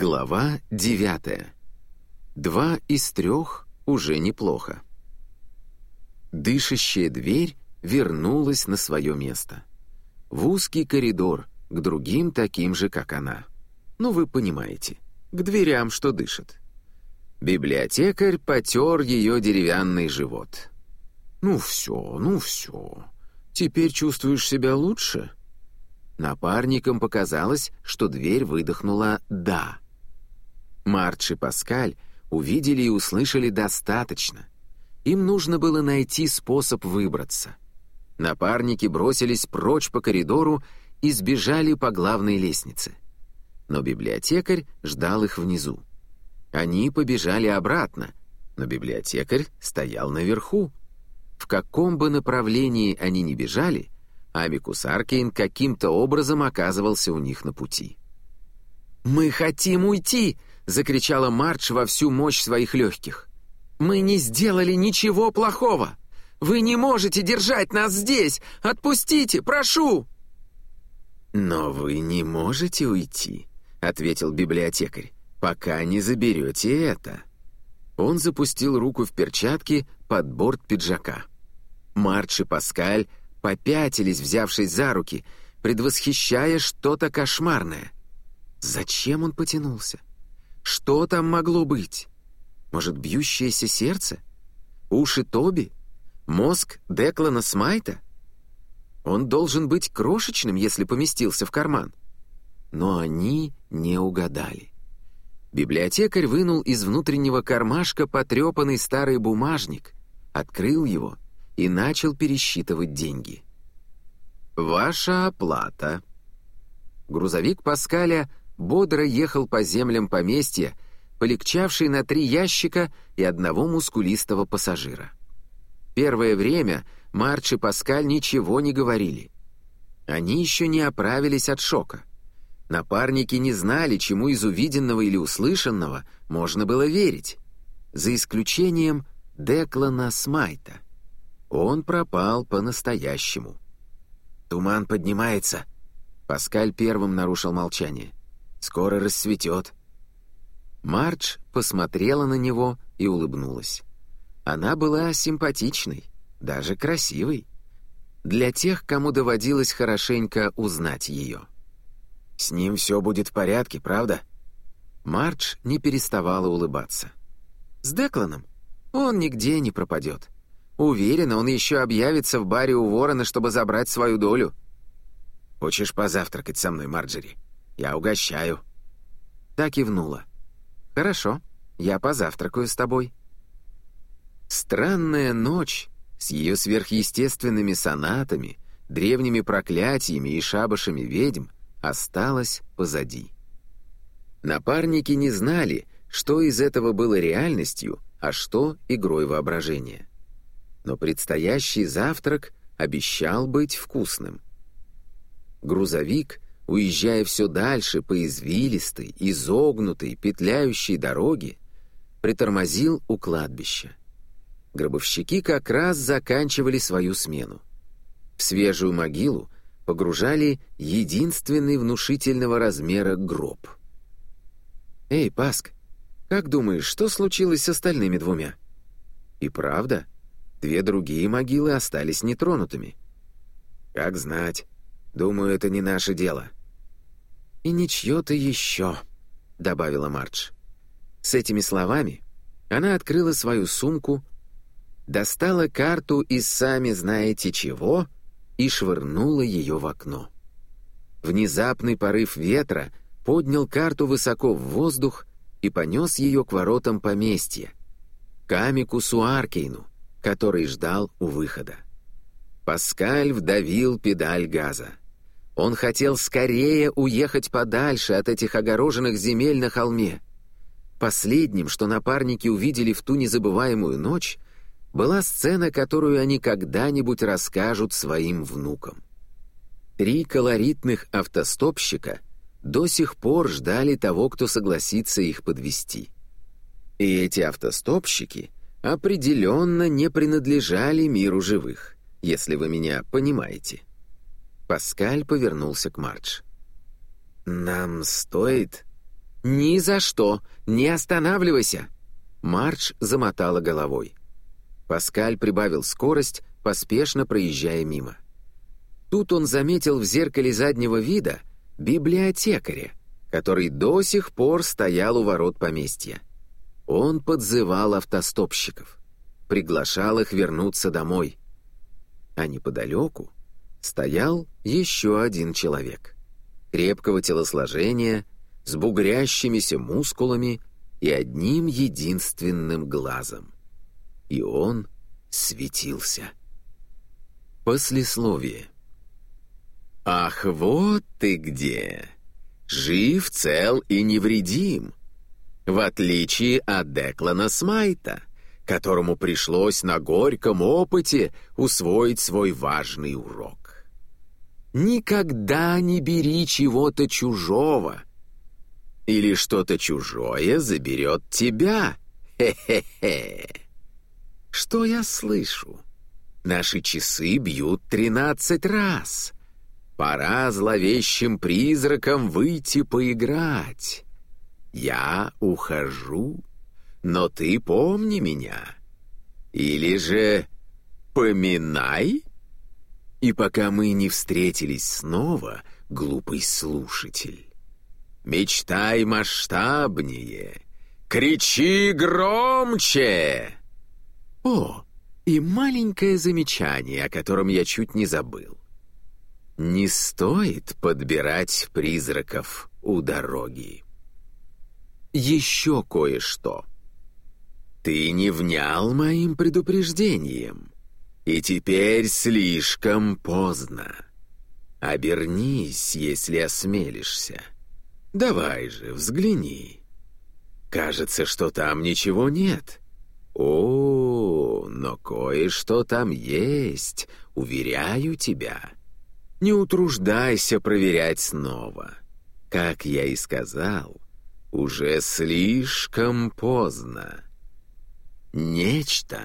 Глава девятая. Два из трех уже неплохо. Дышащая дверь вернулась на свое место. В узкий коридор, к другим таким же, как она. Ну, вы понимаете, к дверям, что дышит. Библиотекарь потер ее деревянный живот. «Ну все, ну все. Теперь чувствуешь себя лучше?» Напарникам показалось, что дверь выдохнула «да». Марч и Паскаль увидели и услышали достаточно. Им нужно было найти способ выбраться. Напарники бросились прочь по коридору и сбежали по главной лестнице. Но библиотекарь ждал их внизу. Они побежали обратно, но библиотекарь стоял наверху. В каком бы направлении они ни бежали — Амикус Аркейн каким-то образом оказывался у них на пути. «Мы хотим уйти!» — закричала Мардж во всю мощь своих легких. «Мы не сделали ничего плохого! Вы не можете держать нас здесь! Отпустите, прошу!» «Но вы не можете уйти», — ответил библиотекарь, «пока не заберете это». Он запустил руку в перчатки под борт пиджака. Мардж и Паскаль попятились, взявшись за руки, предвосхищая что-то кошмарное. Зачем он потянулся? Что там могло быть? Может, бьющееся сердце? Уши Тоби? Мозг Деклана Смайта? Он должен быть крошечным, если поместился в карман. Но они не угадали. Библиотекарь вынул из внутреннего кармашка потрепанный старый бумажник, открыл его — и начал пересчитывать деньги. «Ваша оплата». Грузовик Паскаля бодро ехал по землям поместья, полегчавший на три ящика и одного мускулистого пассажира. Первое время Марч и Паскаль ничего не говорили. Они еще не оправились от шока. Напарники не знали, чему из увиденного или услышанного можно было верить, за исключением Деклана Смайта — он пропал по-настоящему. «Туман поднимается». Паскаль первым нарушил молчание. «Скоро рассветет». Мардж посмотрела на него и улыбнулась. Она была симпатичной, даже красивой. Для тех, кому доводилось хорошенько узнать ее. «С ним все будет в порядке, правда?» Мардж не переставала улыбаться. «С Декланом? Он нигде не пропадет. Уверена, он еще объявится в баре у Ворона, чтобы забрать свою долю. Хочешь позавтракать со мной, Марджери? Я угощаю. Так и внула. Хорошо, я позавтракаю с тобой. Странная ночь с ее сверхъестественными сонатами, древними проклятиями и шабашами ведьм осталась позади. Напарники не знали, что из этого было реальностью, а что игрой воображения но предстоящий завтрак обещал быть вкусным. Грузовик, уезжая все дальше по извилистой, изогнутой, петляющей дороге, притормозил у кладбища. Гробовщики как раз заканчивали свою смену. В свежую могилу погружали единственный внушительного размера гроб. «Эй, Паск, как думаешь, что случилось с остальными двумя?» «И правда?» Две другие могилы остались нетронутыми. Как знать. Думаю, это не наше дело. И ничье-то еще, добавила Мардж. С этими словами она открыла свою сумку, достала карту из сами знаете чего и швырнула ее в окно. Внезапный порыв ветра поднял карту высоко в воздух и понес ее к воротам поместья, к Амикусу Аркейну, который ждал у выхода. Паскаль вдавил педаль газа. Он хотел скорее уехать подальше от этих огороженных земель на холме. Последним, что напарники увидели в ту незабываемую ночь, была сцена, которую они когда-нибудь расскажут своим внукам. Три колоритных автостопщика до сих пор ждали того, кто согласится их подвести. И эти автостопщики — определенно не принадлежали миру живых, если вы меня понимаете. Паскаль повернулся к Мардж. «Нам стоит?» «Ни за что! Не останавливайся!» Мардж замотала головой. Паскаль прибавил скорость, поспешно проезжая мимо. Тут он заметил в зеркале заднего вида библиотекаря, который до сих пор стоял у ворот поместья. Он подзывал автостопщиков, приглашал их вернуться домой. А неподалеку стоял еще один человек. Крепкого телосложения, с бугрящимися мускулами и одним единственным глазом. И он светился. Послесловие. «Ах, вот ты где! Жив, цел и невредим!» В отличие от Деклана Смайта, которому пришлось на горьком опыте усвоить свой важный урок. Никогда не бери чего-то чужого, или что-то чужое заберет тебя. Хе-хе-хе. Что я слышу? Наши часы бьют тринадцать раз. Пора зловещим призракам выйти поиграть. Я ухожу, но ты помни меня. Или же поминай. И пока мы не встретились снова, глупый слушатель, Мечтай масштабнее, кричи громче. О, и маленькое замечание, о котором я чуть не забыл. Не стоит подбирать призраков у дороги. Еще кое-что. Ты не внял моим предупреждением, и теперь слишком поздно. Обернись, если осмелишься. Давай же, взгляни. Кажется, что там ничего нет. О, но кое-что там есть, уверяю тебя. Не утруждайся проверять снова. Как я и сказал, уже слишком поздно. Нечто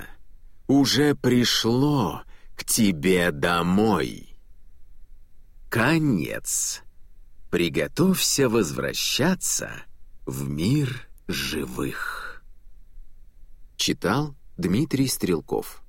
уже пришло к тебе домой. Конец. Приготовься возвращаться в мир живых. Читал Дмитрий Стрелков.